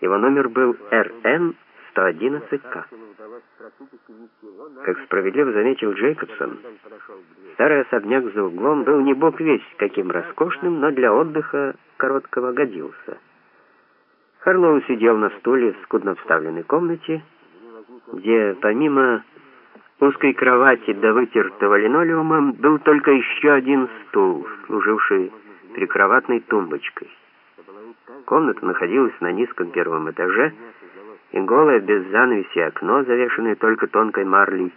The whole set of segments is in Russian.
Его номер был РН-111К. Как справедливо заметил Джейкобсон, старый особняк за углом был не бог весь каким роскошным, но для отдыха короткого годился. Харлоу сидел на стуле в скудно вставленной комнате, где помимо узкой кровати до вытертого линолеума был только еще один стул, служивший прикроватной тумбочкой. Комната находилась на низком первом этаже, и голое без занавеси окно, завешенное только тонкой марлей,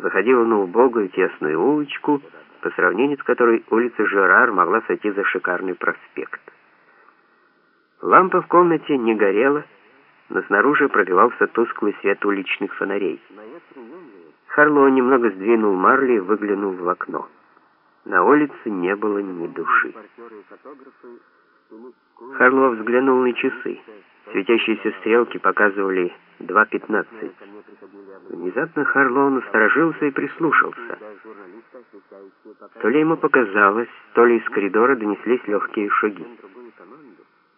выходило на убогую тесную улочку, по сравнению с которой улица Жерар могла сойти за шикарный проспект. Лампа в комнате не горела, но снаружи пробивался тусклый свет уличных фонарей. Харлоу немного сдвинул марли и выглянул в окно. На улице не было ни души. Харлоу взглянул на часы. Светящиеся стрелки показывали 2.15. Внезапно Харлоу насторожился и прислушался. То ли ему показалось, то ли из коридора донеслись легкие шаги.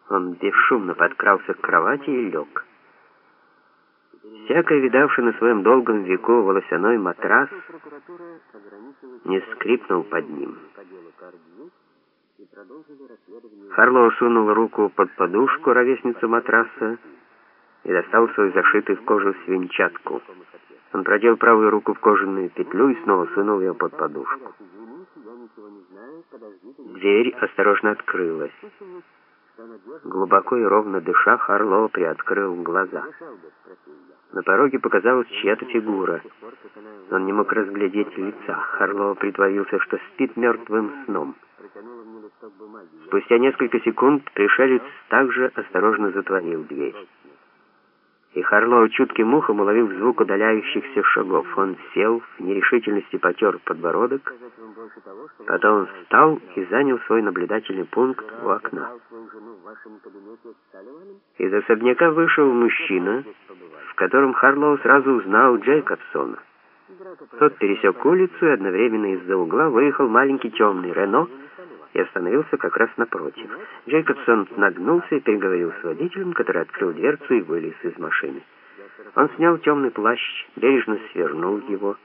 Он бесшумно подкрался к кровати и лег. Всякое видавший на своем долгом веку волосяной матрас не скрипнул под ним. Харлоу сунул руку под подушку ровесницу матраса и достал свою зашитую в кожу свинчатку. Он продел правую руку в кожаную петлю и снова сунул ее под подушку. Дверь осторожно открылась. Глубоко и ровно дыша, Харлоу приоткрыл глаза. На пороге показалась чья-то фигура. Он не мог разглядеть лица. Харлоу притворился, что спит мертвым сном. Спустя несколько секунд пришелец также осторожно затворил дверь. И Харлоу чутким ухом уловил звук удаляющихся шагов. Он сел, в нерешительности потер подбородок, потом встал и занял свой наблюдательный пункт у окна. Из особняка вышел мужчина, в котором Харлоу сразу узнал Джейкобсона. Тот пересек улицу и одновременно из-за угла выехал маленький темный Рено и остановился как раз напротив. Джейкобсон нагнулся и переговорил с водителем, который открыл дверцу и вылез из машины. Он снял темный плащ, бережно свернул его,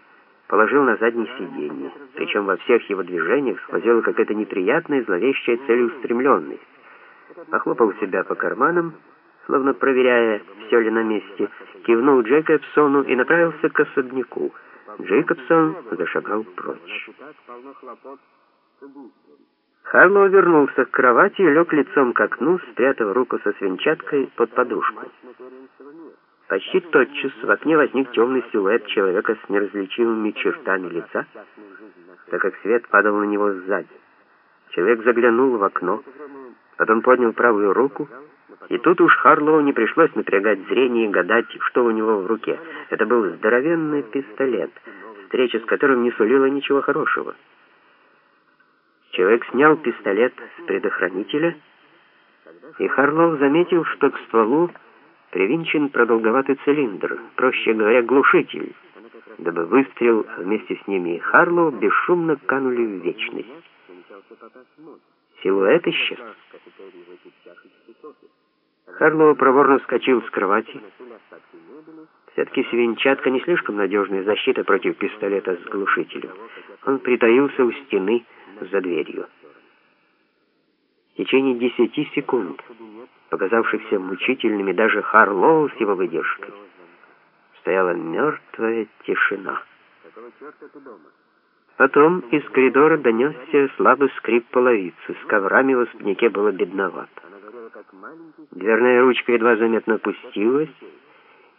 положил на заднее сиденье. Причем во всех его движениях сквозила какая-то неприятная, зловещая целеустремленность. Похлопал себя по карманам, словно проверяя, все ли на месте, кивнул Джейкобсону и направился к особняку. Джейкобсон зашагал прочь. Харлоу вернулся к кровати и лег лицом к окну, спрятав руку со свинчаткой под подушку. Почти тотчас в окне возник темный силуэт человека с неразличимыми чертами лица, так как свет падал на него сзади. Человек заглянул в окно, потом поднял правую руку, и тут уж Харлоу не пришлось напрягать зрение и гадать, что у него в руке. Это был здоровенный пистолет, встреча с которым не сулила ничего хорошего. Человек снял пистолет с предохранителя, и Харлоу заметил, что к стволу привинчен продолговатый цилиндр, проще говоря, глушитель, дабы выстрел вместе с ними и Харлоу бесшумно канули в вечность. Силуэт исчез. Харлоу проворно вскочил с кровати. Все-таки свинчатка не слишком надежная защита против пистолета с глушителем. Он притаился у стены, за дверью. В течение десяти секунд, показавшихся мучительными даже Харлоу с его выдержкой, стояла мертвая тишина. Потом из коридора донесся слабый скрип половицы. С коврами в особняке было бедновато. Дверная ручка едва заметно опустилась,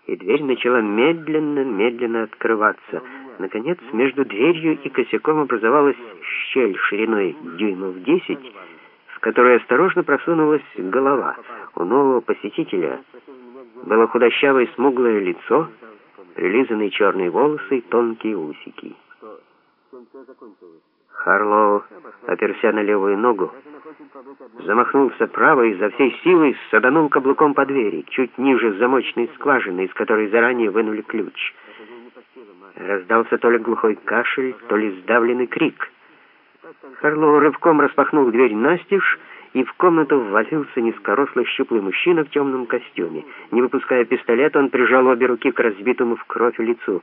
и дверь начала медленно-медленно открываться — Наконец, между дверью и косяком образовалась щель шириной дюймов 10, в которой осторожно просунулась голова. У нового посетителя было худощавое смуглое лицо, прилизанные черные волосы и тонкие усики. Харлоу оперся на левую ногу, замахнулся правой и за всей силой саданул каблуком по двери, чуть ниже замочной скважины, из которой заранее вынули ключ — Раздался то ли глухой кашель, то ли сдавленный крик. Харлоу рывком распахнул дверь настежь и в комнату ввалился низкорослый щуплый мужчина в темном костюме. Не выпуская пистолет, он прижал обе руки к разбитому в кровь лицу.